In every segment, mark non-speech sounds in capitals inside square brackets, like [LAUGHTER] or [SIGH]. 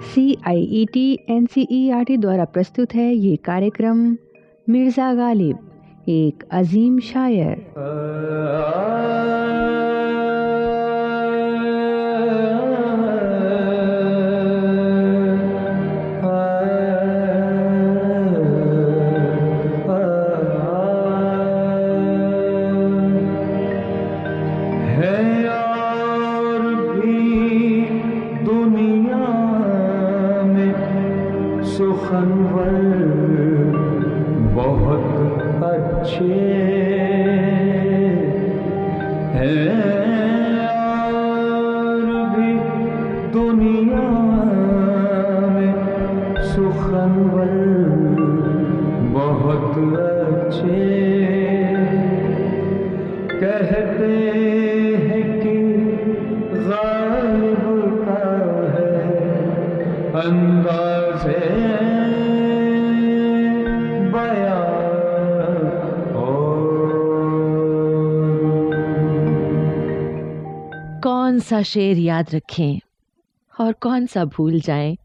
C I E T N C E R T द्वारा प्रस्तुत है ये कार्यक्रम, मिर्ज़ा गालिब, एक अजीम शायर। सा शेर याद रखें, और कौन सा भूल जाएँ,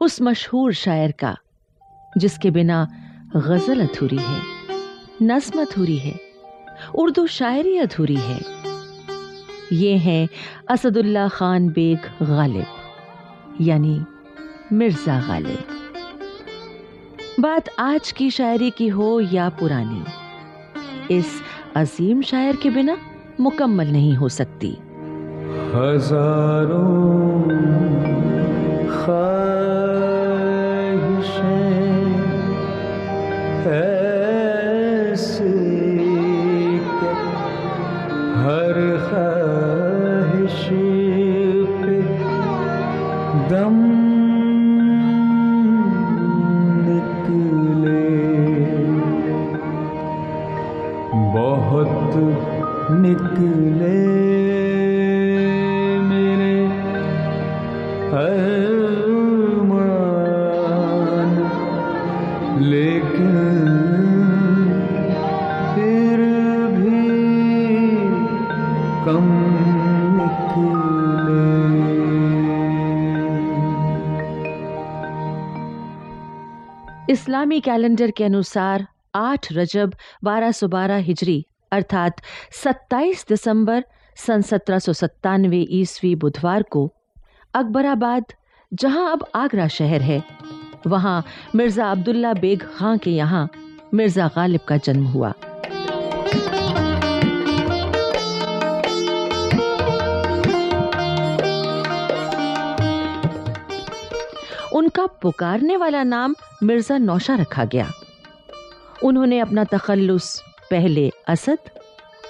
उस मशहूर शायर का, जिसके बिना गज़ल अधूरी है नस्म अधूरी है, उर्दू शायरी अधूरी है। ये हैं असदुल्ला खान बेग गालिब, यानी मिर्ज़ा गालिब। बात आज की शायरी की हो या पुरानी, इस अजीम शायर के बिना मुकम्मल नहीं हो सकती। हज़ारों ऐसे इस्लामी कैलेंडर के अनुसार 8 रजब 1212 हिजरी, अर्थात 27 दिसंबर सन सत्रह ईस्वी बुधवार को अकबराबाद, जहाँ अब आगरा शहर है। वहाँ मिर्ज़ा अब्दुल्ला बेग खां के यहाँ मिर्ज़ा गालिब का जन्म हुआ। उनका पुकारने वाला नाम मिर्ज़ा नौशा रखा गया। उन्होंने अपना तखल्लुस, पहले असद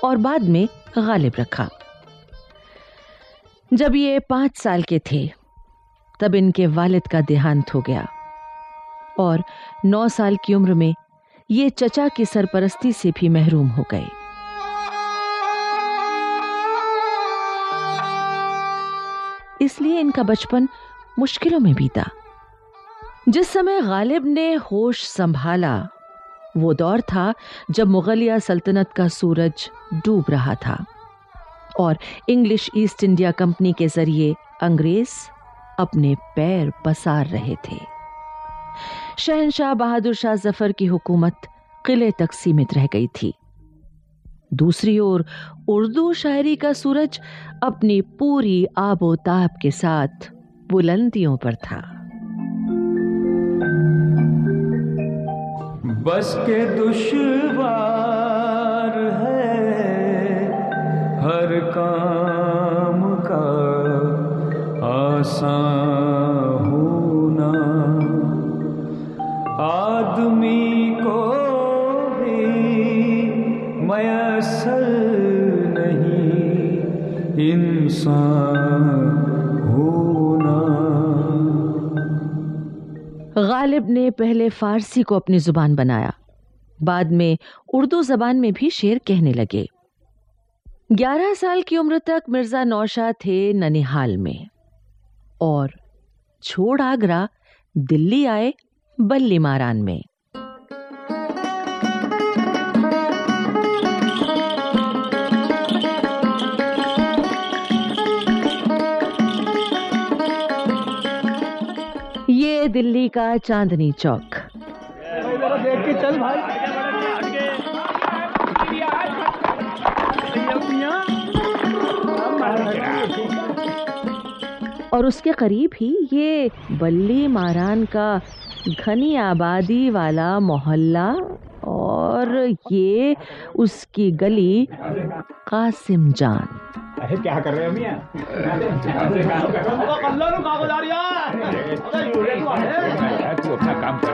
और बाद में गालिब रखा। जब ये पाँच साल के थे, तब इनके वालिद का देहांत हो गया और नौ साल की उम्र में ये चचा की सरपरस्ती से भी महरूम हो गए। इसलिए इनका बचपन मुश्किलों में बीता। जिस समय गालिब ने होश संभाला, वो दौर था जब मुगलिया सल्तनत का सूरज डूब रहा था और इंग्लिश ईस्ट इंडिया कंपनी के ज़रिए अंग्रेज़ अपने पैर पसार रहे थे। शहनशाह बहादुर शाह ज़फ़र की हुकूमत किले तक सीमित रह गई थी। दूसरी ओर उर्दू शायरी का सूरज अपनी पूरी आबोताब के साथ बुलंदियों पर था। बस के दुश्वार है हर काम का आसान होना। आदमी को भी मयसर नहीं, इंसान गालिब ने पहले फारसी को अपनी ज़ुबान बनाया। बाद में उर्दू जबान में भी शेर कहने लगे। ग्यारह साल की उम्र तक मिर्ज़ा नौशा थे ननिहाल में। और छोड़ आगरा, दिल्ली आए बल्ली में। दिल्ली का चांदनी चौक। चल भाई और उसके करीब ही ये बल्ली मारान का घनी आबादी वाला मोहल्ला और ये उसकी गली कासिम जान। अरे क्या कर रहे हो मियाँ? तू अपना काम कर।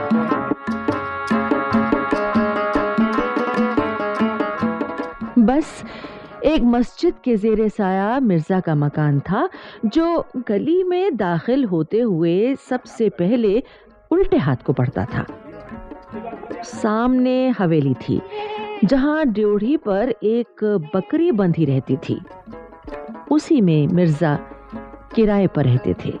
बस एक मस्जिद के जेर साया मिर्ज़ा का मकान था जो गली में दाखिल होते हुए सबसे पहले उल्टे हाथ को पड़ता था। सामने हवेली थी जहाँ ड्योढ़ी पर एक बकरी बंधी रहती थी। उसी में मिर्ज़ा किराए पर रहते थे।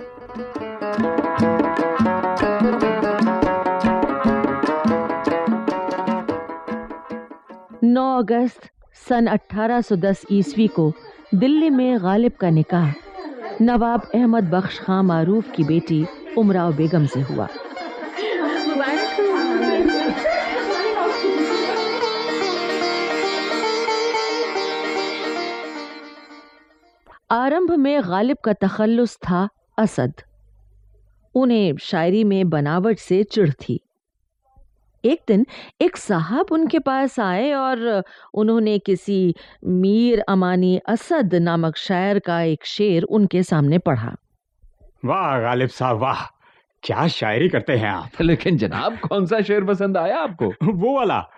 नौ अगस्त सन 1810 ईस्वी को दिल्ली में गालिब का निकाह नवाब अहमद बख्श खां मारूफ की बेटी उमराव बेगम से हुआ। आरंभ में गालिब का तखल्लुस था असद। उन्हें शायरी में बनावट से चिढ़ थी। एक दिन एक साहब उनके पास आए और उन्होंने किसी मीर अमानी असद नामक शायर का एक शेर उनके सामने पढ़ा। वाह गालिब साहब वाह क्या शायरी करते हैं आप। [LAUGHS] लेकिन जनाब कौन सा शेर पसंद आया आपको? वो वाला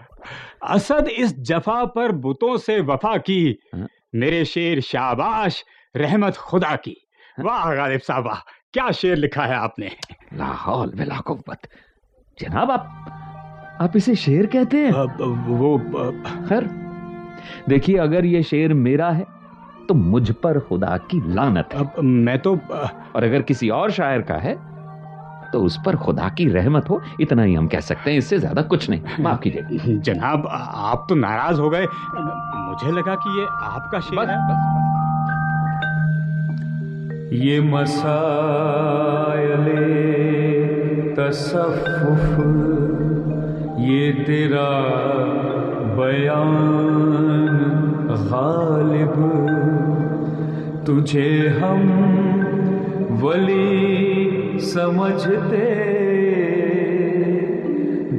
असद इस जफा पर बुतों से वफा की हाँ? मेरे शेर शाबाश रहमत खुदा की। वाह गालिब साहब वाह क्या शेर लिखा है आपने? लाहौल बिला कुव्वत जनाब आप आप इसे शेर कहते हैं? अब वो खैर देखिए अगर ये शेर मेरा है तो मुझ पर खुदा की लानत है। अब मैं तो और अगर किसी और शायर का है तो उस पर खुदा की रहमत हो इतना ही हम कह सकते हैं इससे ज़्यादा कुछ नहीं। माफ़ कीजिए। जनाब आप तो नाराज़ हो गए। मुझे लगा कि ये आपका शेर बस है। बस, बस। ये मसायले तसफ़ुफ़ ये तेरा बयान गालिब। तुझे हम वली समझते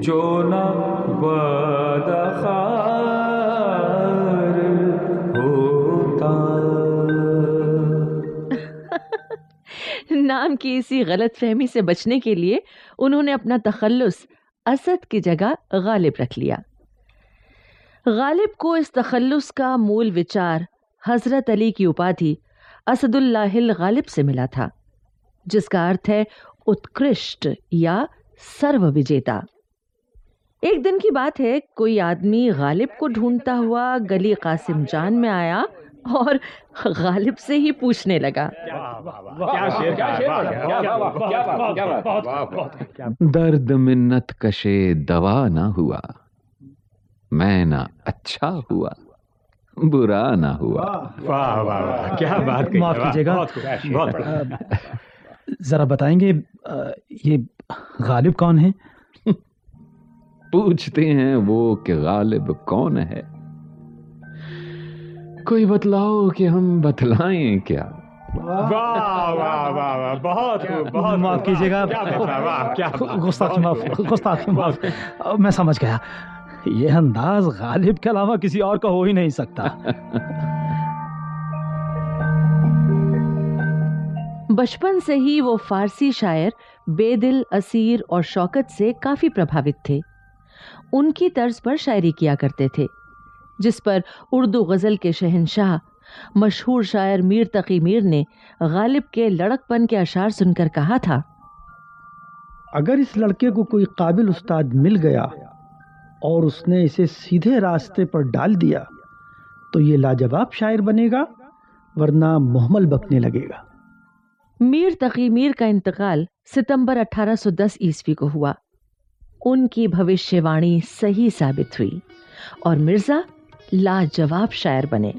जो न बदखार की इसी गलत फहमी से बचने के लिए उन्होंने अपना तखल्लुस असद की जगह गालिब रख लिया। गालिब को इस तखल्लुस का मूल विचार हज़रत अली की उपाधि असदुल्लाहिल गालिब से मिला था, जिसका अर्थ है उत्कृष्ट या सर्व विजेता एक दिन की बात है, कोई आदमी गालिब को ढूंढता हुआ गली कासिम जान में आया और गालिब से ही पूछने लगा। क्या शेर क्या शेर क्या बात, क्या बात, क्या बात, वाह, वाह, वाह। दर्द मिन्नत कशे दवा ना हुआ मैं ना अच्छा हुआ बुरा ना हुआ। वाह वाह वाह क्या [LAUGHS] बात कही माफ़ कीजिएगा। बहुत बहुत जरा बताएँगे ये गालिब कौन है? [LAUGHS] पूछते हैं वो कि गालिब कौन है? कोई बतलाओ कि हम बतलाएँ क्या? वाह वाह वाह वाह बहुत बहुत माफ़ कीजिएगा। क्या बता, वाह क्या बात। गुस्ताखी माफ़ गुस्ताखी माफ़। मैं समझ गया। ये अंदाज गालिब के अलावा किसी और का हो ही नहीं सकता। बचपन से ही वो फारसी शायर बेदिल असीर और शौकत से काफ़ी प्रभावित थे। उनकी तर्ज पर शायरी किया करते थे। जिस पर उर्दू गज़ल के शहनशाह मशहूर शायर मीर तकी मीर ने गालिब के लड़कपन के अशार सुनकर कहा था अगर इस लड़के को कोई काबिल उस्ताद मिल गया और उसने इसे सीधे रास्ते पर डाल दिया तो ये लाजवाब शायर बनेगा वरना मोहम्मल बकने लगेगा। मीर तकी मीर का इंतकाल सितंबर 1810 ईस्वी को हुआ। उनकी भविष्यवाणी सही साबित हुई और मिर्ज़ा लाजवाब शायर बने।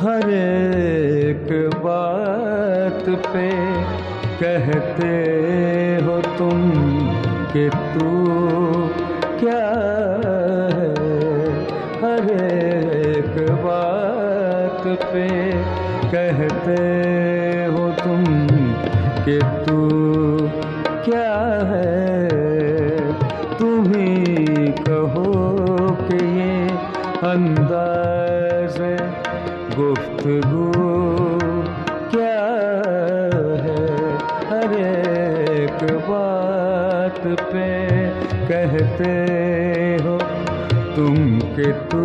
हर एक बात पे कहते हो तुम कि तू क्या है? हर एक बात पे कहते हो तुम कि तू। क्या है? तुम ही कहो कि ये अंदाज गुफ्तगू। क्या है? हर एक बात पे कहते हो तुम कि तू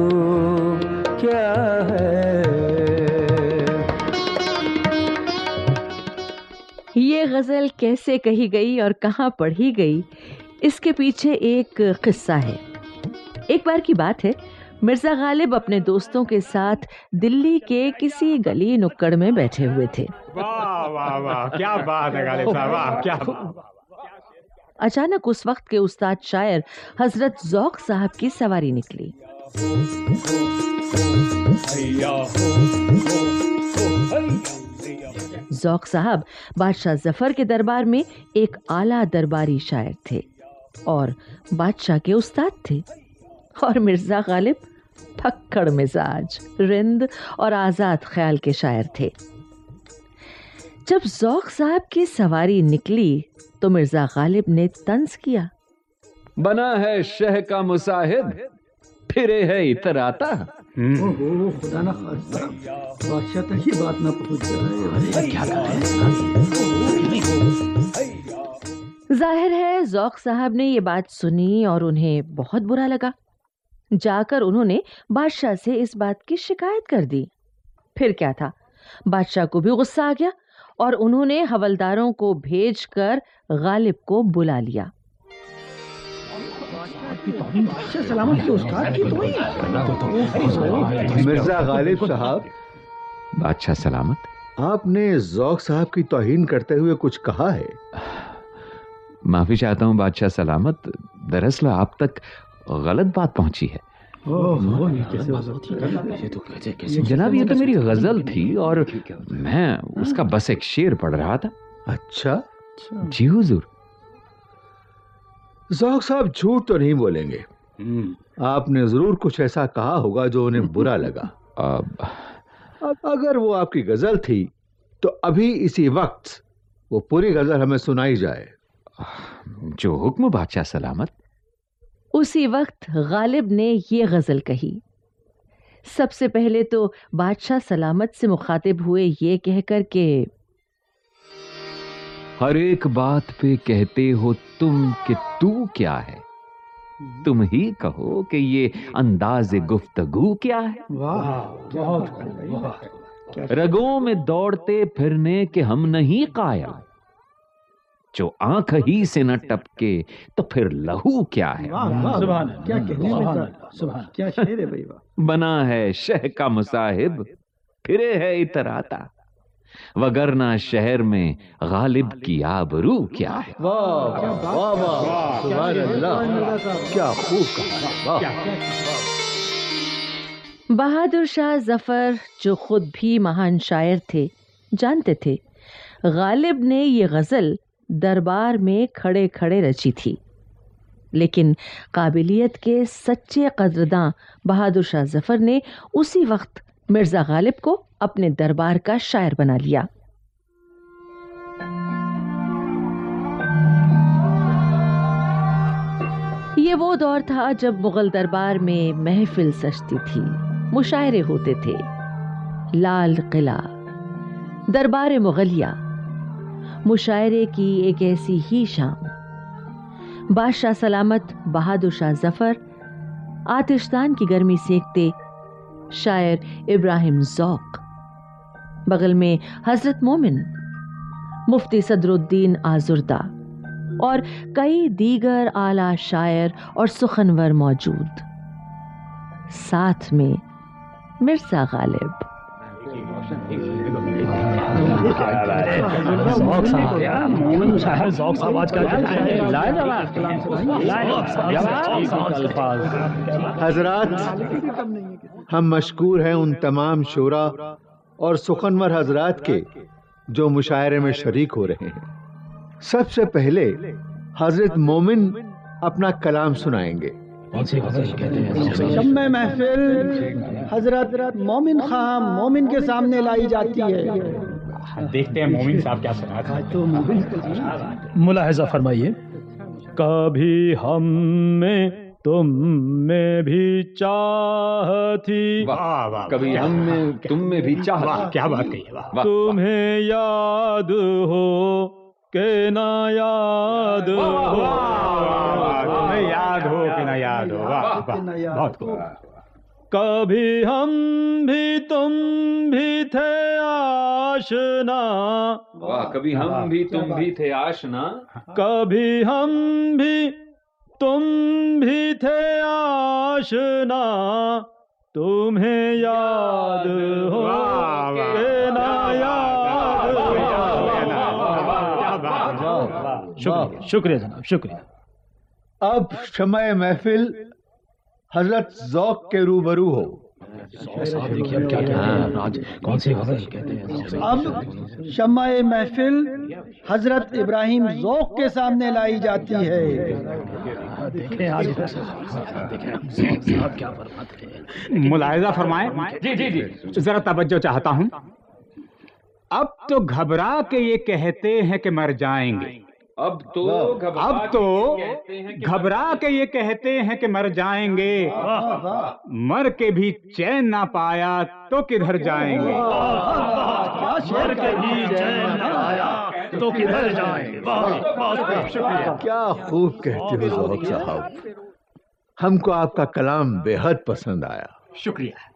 गज़ल कैसे कही गई और कहाँ पढ़ी गई इसके पीछे एक किस्सा है। एक बार की बात है मिर्ज़ा गालिब अपने दोस्तों के साथ दिल्ली के किसी गली नुक्कड़ में बैठे हुए थे। वाह वाह वाह क्या बात है गालिब साहब वाह क्या बात। अचानक उस वक्त के उस्ताद शायर हज़रत जौक साहब की सवारी निकली। जौक साहब बादशाह ज़फ़र के दरबार में एक आला दरबारी शायर थे और बादशाह के उस्ताद थे। और मिर्ज़ा गालिब फक्कड़ मिजाज, रिंद और आज़ाद ख्याल के शायर थे। जब जौक साहब की सवारी निकली तो मिर्ज़ा गालिब ने तंज किया। बना है शह का मुसाहिब, फिरे है इतराता। ओहो खुदा ना खास्ता बादशाह तक ही बात ना पहुँच जाए क्या ज़ाहिर है जौक साहब ने ये बात सुनी और उन्हें बहुत बुरा लगा। जाकर उन्होंने बादशाह से इस बात की शिकायत कर दी। फिर क्या था? बादशाह को भी गुस्सा आ गया और उन्होंने हवलदारों को भेजकर गालिब को बुला लिया। मिर्ज़ा गालिब साहब। बादशाह सलामत आपने जौक साहब की तोहीन करते हुए कुछ कहा है? माफ़ी चाहता हूँ बादशाह सलामत दरअसल आप तक गलत बात पहुँची है। जनाब ये तो मेरी गज़ल थी और मैं उसका बस एक शेर पढ़ रहा था। अच्छा। जी हुजूर। जौक साहब झूठ तो नहीं बोलेंगे। आपने ज़रूर कुछ ऐसा कहा होगा जो उन्हें बुरा लगा। अगर वो आपकी गज़ल थी तो अभी इसी वक्त वो पूरी गज़ल हमें सुनाई जाए। जो हुक्म बादशाह सलामत। उसी वक्त गालिब ने ये गज़ल कही। सबसे पहले तो बादशाह सलामत से मुखातिब हुए ये कहकर के हर एक बात पे कहते हो तुम कि तू क्या है? तुम ही कहो कि ये अंदाज गुफ्तगू क्या है? वाह बहुत खूब वाह क्या रगों में दौड़ते फिरने के हम नहीं कायल जो आँख ही से न टपके तो फिर लहू क्या है? क्या कहने में सुभान क्या शेर है भाई वाह। बना है शह का मुसाहिब फिरे है इतराता। वगरना शहर में गालिब की आबरू क्या है? वाह वाह वाह सुभान अल्लाह क्या खूब कहा वाह बहादुर शाह ज़फ़र जो खुद भी महान शायर थे जानते थे गालिब ने ये गज़ल दरबार में खड़े खड़े रची थी। लेकिन काबिलियत के सच्चे कदरदां बहादुर शाह ज़फ़र ने उसी वक्त मिर्ज़ा गालिब को अपने दरबार का शायर बना लिया। ये वो दौर था जब मुगल दरबार में महफिल सजती थी, मुशायरे होते थे। लाल किला, दरबार मुगलिया, मुशायरे की एक ऐसी ही शाम बादशाह सलामत, बहादुर शाह ज़फ़र आतिशदान की गर्मी सेकते शायर इब्राहिम जौक। बगल में हज़रत मोमिन, मुफ्ती सदरुद्दीन आजुर्दा और कई दीगर आला शायर और सुखनवर मौजूद। साथ में मिर्ज़ा गालिब। हजरात, हम मशकूर हैं उन तमाम शोरा और सुखनवर हजरात के, जो मुशायरे में शरीक हो रहे हैं। सबसे पहले हज़रत मोमिन अपना कलाम सुनाएँगे। शम्मे महफिल हज़रत मोमिन खां मोमिन के सामने लाई जाती है। देखते हैं मोमिन साहब क्या सुनाते हैं। मुलाहजा फरमाइए। कभी हम में तुम में भी चाह थी। वाह वाह कभी हम में तुम में भी चाह वाह क्या बात कही है, वाह तुम्हें याद हो के ना याद हो। तुम्हें याद हो कि ना याद हो। वाह वाह बहुत खूब। कभी हम भी तुम भी थे आशना वाह कभी हम भी तुम भी थे आशना कभी हम भी तुम भी थे आशना तुम्हें याद हो वाह, वाह, के ना याद हो है। शुक्रिया शुक्रिया जनाब शुक्रिया अब शमय महफिल हज़रत जौक के रूबरू हो। अब हैं। कौन सी कहते हैं? अब शम्मा महफिल हज़रत इब्राहिम जौक के सामने लाई जाती है। हैं। मुलायजा फरमाए। जी जी जी। जरा तवज्जो चाहता हूँ। अब तो घबरा के ये कहते हैं कि मर जाएँगे। अब तो अब तो हैं घबरा के ये कहते हैं कि मर जाएँगे मर के भी चैन ना पाया तो किधर जाएँगे मर के भी चैन न आया तो किधर जाएँगे क्या खूब कहते हो जौक साहब हमको आपका कलाम बेहद पसंद आया शुक्रिया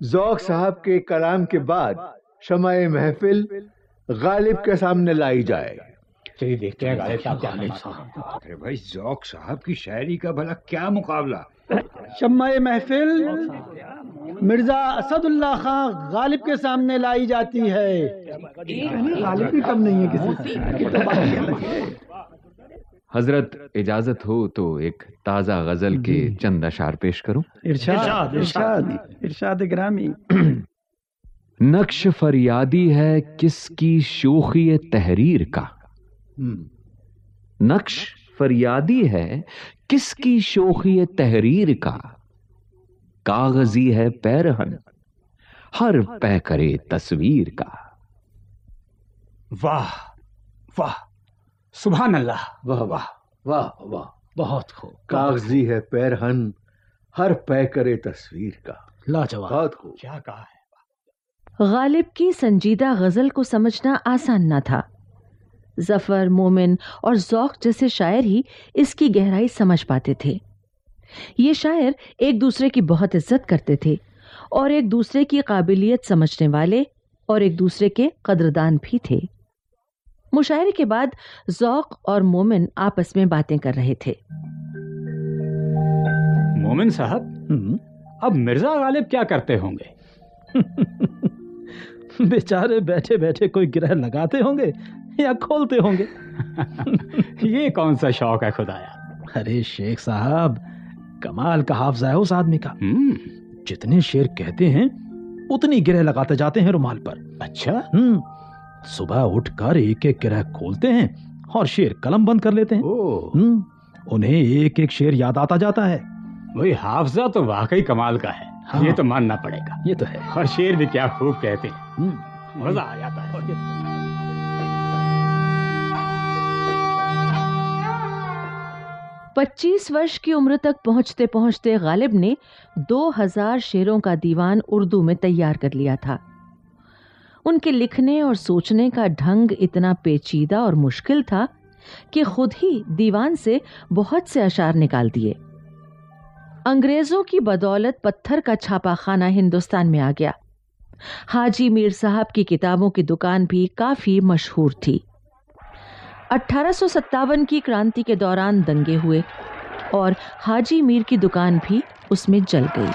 जौक साहब के कलाम के बाद शमय महफिल गालिब के सामने लाई जाए चलिए देखते हैं गालिब साहब क्या कहते हैं। अरे भाई जौक साहब की शायरी का भला क्या मुकाबला? शम्मा महफिल मिर्ज़ा असदुल्ला खां गालिब के सामने लाई जाती है। गालिब भी कम नहीं है किसी से। हज़रत इजाज़त हो तो एक ताज़ा गज़ल के चंद अशार पेश करूँ? इरशाद। इरशाद इरशाद ग्रामी। नक्श फरियादी है किसकी शोखी तहरीर का? नक्श फरियादी है किसकी शोखी तहरीर का? कागज़ी है पैरहन हर पै करे तस्वीर का। वाह वाह सुभान अल्लाह वाह वाह वाह वाह बहुत खूब कागज़ी है पैरहन हर पै करे तस्वीर का। लाजवाब बहुत खूब। क्या कहा है? गालिब की संजीदा गज़ल को समझना आसान न था। ज़फ़र मोमिन और जौक जैसे शायर ही इसकी गहराई समझ पाते थे। ये शायर एक दूसरे की बहुत इज़्ज़त करते थे और एक दूसरे की काबिलियत समझने वाले और एक दूसरे के कदरदान भी थे। मुशायरे के बाद जौक और मोमिन आपस में बातें कर रहे थे। मोमिन साहब अब मिर्ज़ा गालिब क्या करते होंगे? [LAUGHS] बेचारे बैठे बैठे कोई गिरह लगाते होंगे? [LAUGHS] या खोलते होंगे। [LAUGHS] ये कौन सा शौक है खुदाया? अरे शेख साहब कमाल का हाफजा है उस आदमी का। हम्म। जितने शेर कहते हैं उतनी गिरह लगाते जाते हैं रुमाल पर। अच्छा। हम्म। सुबह उठकर एक एक गिरह खोलते हैं और शेर कलम बंद कर लेते हैं। ओ। हम्म। उन्हें एक एक शेर याद आता जाता है। वही हाफजा तो वाकई कमाल का है। हाँ। ये तो मानना पड़ेगा। ये तो है। और शेर भी क्या खूब कहते हैं। मज़ा आ जाता है। पच्चीस वर्ष की उम्र तक पहुँचते पहुँचते गालिब ने 2000 शेरों का दीवान उर्दू में तैयार कर लिया था। उनके लिखने और सोचने का ढंग इतना पेचीदा और मुश्किल था कि खुद ही दीवान से बहुत से अशार निकाल दिए। अंग्रेज़ों की बदौलत पत्थर का छापाखाना हिंदुस्तान में आ गया। हाजी मीर साहब की किताबों की दुकान भी काफ़ी मशहूर थी। अठारह की क्रांति के दौरान दंगे हुए और हाजी मीर की दुकान भी उसमें जल गई।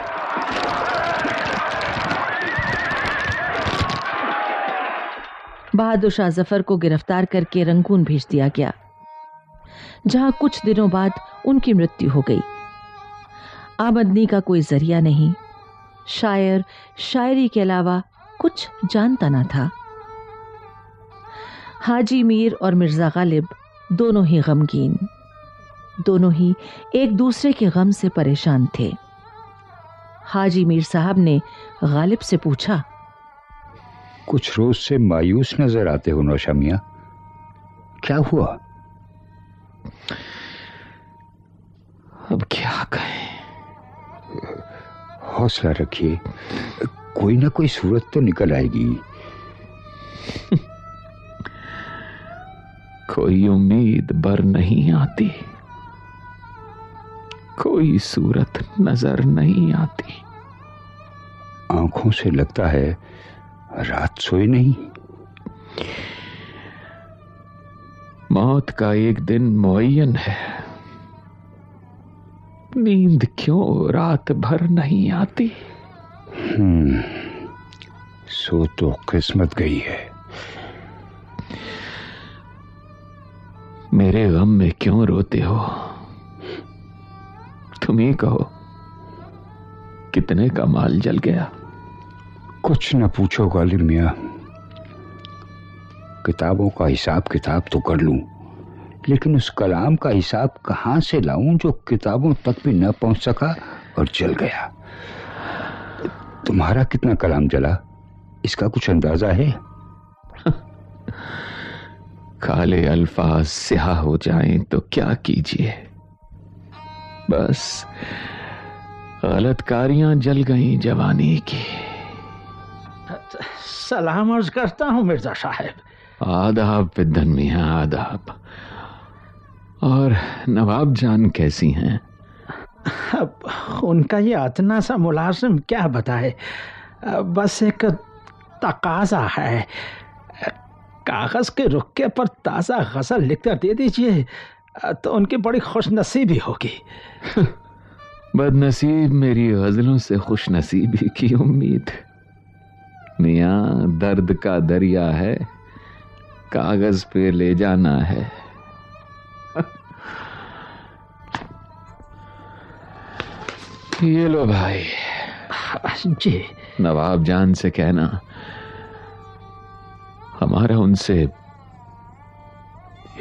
बहादुर शाह ज़फ़र को गिरफ़्तार करके रंगून भेज दिया गया, जहाँ कुछ दिनों बाद उनकी मृत्यु हो गई। आमदनी का कोई ज़रिया नहीं, शायर, शायरी के अलावा कुछ जानता ना था। हाजी मीर और मिर्ज़ा गालिब दोनों ही गमगीन। दोनों ही एक दूसरे के गम से परेशान थे। हाजी मीर साहब ने गालिब से पूछा कुछ रोज से मायूस नज़र आते हो नौशा मिया। क्या हुआ? अब क्या कहें? हौसला रखिए कोई ना कोई सूरत तो निकल आएगी। [LAUGHS] कोई उम्मीद बर नहीं आती। कोई सूरत नज़र नहीं आती। आँखों से लगता है रात सोई नहीं। मौत का एक दिन मुयन है। नींद क्यों रात भर नहीं आती? हम्म सो तो किस्मत गई है। मेरे गम में क्यों रोते हो? तुम ही कहो, कितने का माल जल गया? कुछ न पूछो गालिब मिया। किताबों का हिसाब किताब तो कर लूँ, लेकिन उस कलाम का हिसाब कहाँ से लाऊं जो किताबों तक भी न पहुँच सका और जल गया? तुम्हारा कितना कलाम जला? इसका कुछ अंदाज़ा है? काले अल्फाज स्याह हो जाएँ तो क्या कीजिए? बस गलतकारियाँ जल गई जवानी की। सलाम अर्ज़ करता हूँ मिर्ज़ा साहब। आदाब पिदन मियाँ आदाब। और नवाब जान कैसी हैं? अब उनका ये अतना सा मुलाजिम क्या बताए? बस एक तकाजा है। कागज़ के रुक्के पर ताज़ा गज़ल लिखकर दे दीजिए तो उनकी बड़ी खुश नसीबी होगी। [LAUGHS] बदनसीब मेरी गजलों से खुश नसीबी की उम्मीद। मियाँ दर्द का दरिया है कागज़ पे ले जाना है। [LAUGHS] ये लो भाई। जी। नवाब जान से कहना हमारा उनसे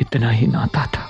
इतना ही नाता था।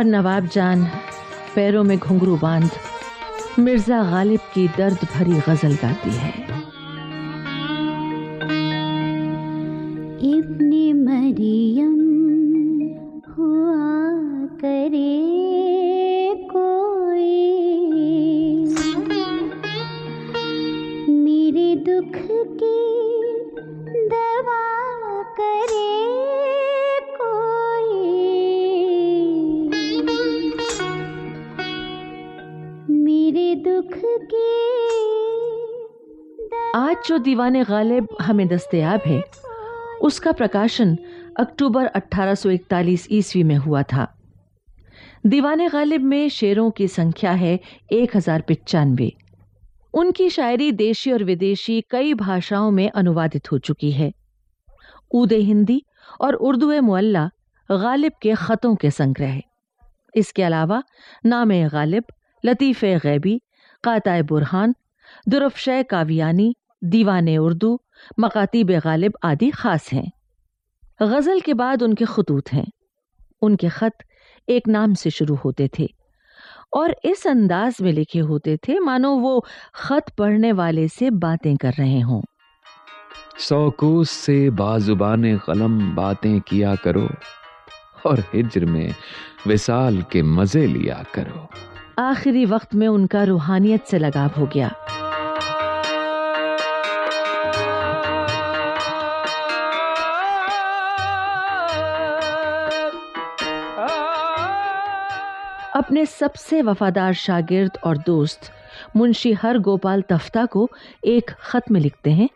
और नवाब जान, पैरों में घुंघरू बाँध, मिर्ज़ा गालिब की दर्द भरी गज़ल गाती है। दीवाने गालिब हमें दस्तयाब है। उसका प्रकाशन अक्टूबर 1841 ईस्वी में हुआ था। दीवान गालिब में शेरों की संख्या है एक हज़ार पिचानवे। उनकी शायरी देशी और विदेशी कई भाषाओं में अनुवादित हो चुकी है। ऊदे हिंदी और उर्दू मुअल्ला गालिब के ख़तों के संग्रह इसके अलावा नाम गालिब, लतीफ़ गैबी काताए बुरहान दुरफशय कावियानी दीवान उर्दू मकातीब गालिब आदि खास हैं। गज़ल के बाद उनके खतूत हैं। उनके ख़त एक नाम से शुरू होते थे और इस अंदाज में लिखे होते थे मानो वो खत पढ़ने वाले से बातें कर रहे हों। सौकोस से बाजुबान कलम बातें किया करो और हिज्र में विसाल के मज़े लिया करो। आखिरी वक्त में उनका रूहानियत से लगाव हो गया। अपने सबसे वफादार शागिर्द और दोस्त मुंशी हर गोपाल तफ्ता को एक खत में लिखते हैं।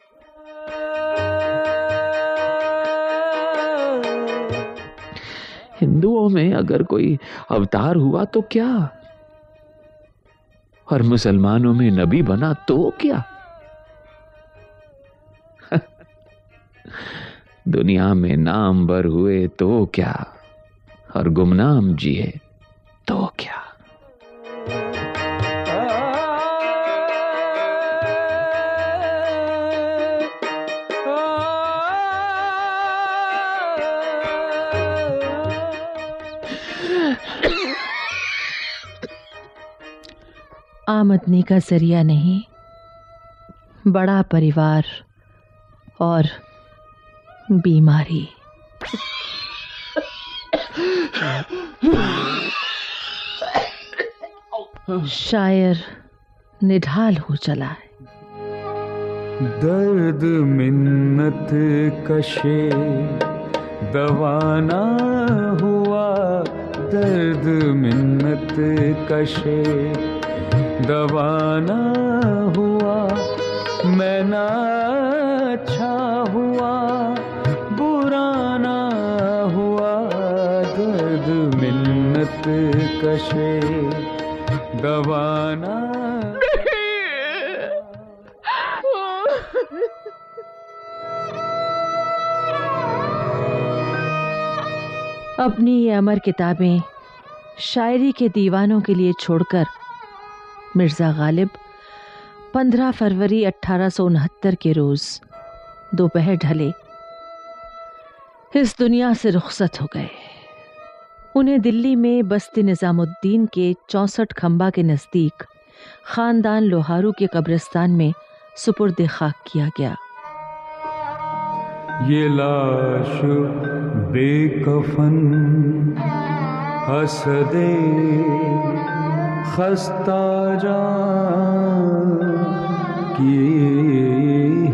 हिंदुओं में अगर कोई अवतार हुआ तो क्या? और मुसलमानों में नबी बना तो क्या? [LAUGHS] दुनिया में नाम बर हुए तो क्या? और गुमनाम जिए। तो क्या? आमदनी का ज़रिया नहीं बड़ा परिवार और बीमारी। [LAUGHS] शायर निढाल हो चला है। दर्द, मिन्नत, कशे, दवाना हुआ, दर्द, मिन्नत, कशे, दवाना हुआ मैं ना कशे दवाना अपनी ये अमर किताबें शायरी के दीवानों के लिए छोड़कर मिर्ज़ा गालिब 15 फरवरी अठारह के रोज़ दोपहर ढले इस दुनिया से रुखसत हो गए। उन्हें दिल्ली में बस्ती निज़ामुद्दीन के चौसठ खंबा के नज़दीक, ख़ानदान लोहारू के कब्रिस्तान में सुपुर्द खाक किया गया। ये लाश बेकफन, हसदे खस्ता जा की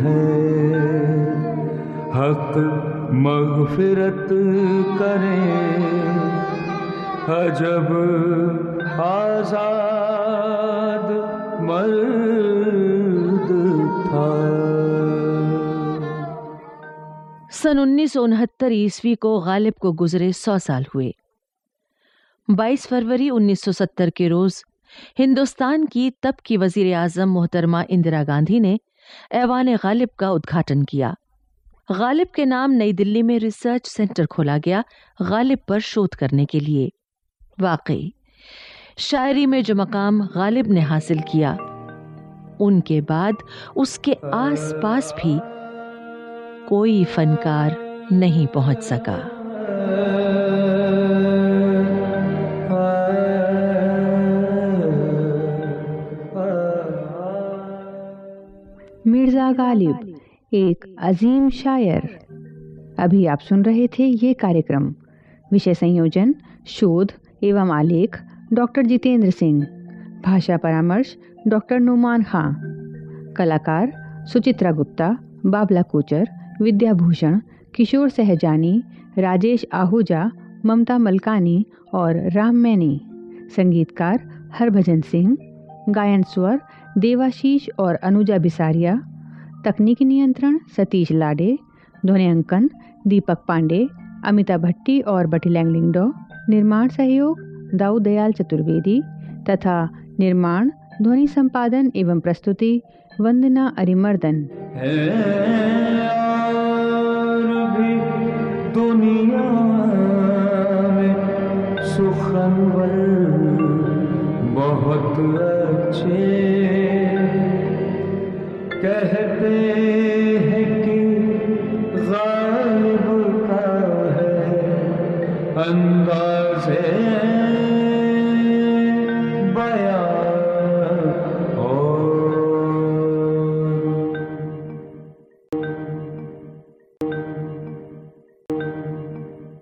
है। हक मगफिरत करे। अजब आज़ाद मर्द था। सन उन्नीस ईस्वी को गालिब को गुजरे सौ साल हुए। 22 फरवरी 1970 के रोज हिंदुस्तान की तब की वज़ीर आज़म मोहतरमा इंदिरा गांधी ने ऐवान गालिब का उद्घाटन किया। गालिब के नाम नई दिल्ली में रिसर्च सेंटर खोला गया गालिब पर शोध करने के लिए। वाकई, शायरी में जो मकाम गालिब ने हासिल किया, उनके बाद उसके आसपास भी कोई फनकार नहीं पहुँच सका। मिर्ज़ा गालिब, एक अजीम शायर। अभी आप सुन रहे थे ये कार्यक्रम। विषय संयोजन, शोध एवं आलेख डॉक्टर जितेंद्र सिंह, भाषा परामर्श डॉक्टर नुमान खां, कलाकार सुचित्रा गुप्ता, बाबला कोचर, विद्याभूषण किशोर सहजानी, राजेश आहूजा, ममता मलकानी और राम मैनी, संगीतकार हरभजन सिंह, गायन स्वर देवाशीष और अनुजा बिसारिया, तकनीकी नियंत्रण सतीश लाडे, ध्वनि अंकन दीपक पांडे, अमिता भट्टी और बटी लैंगलिंगडो निर्माण सहयोग, दाऊ दयाल चतुर्वेदी, तथा निर्माण, ध्वनि संपादन एवं प्रस्तुति, वंदना अरिमर्दन। दुनिया बहुत अच्छे। कहते गालिब का है अंदाज़े